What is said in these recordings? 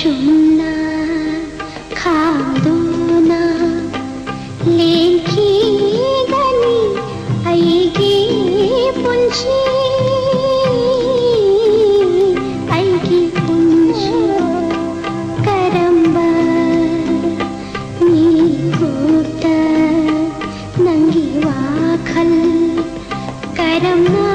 শুননা খাদো না লেখি গানি আইগে পুলছি আইগে পুলছি কারম্বা నీ కోట నంగివా ఖల్ కరమా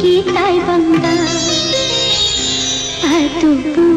की ताई बंदा आ तू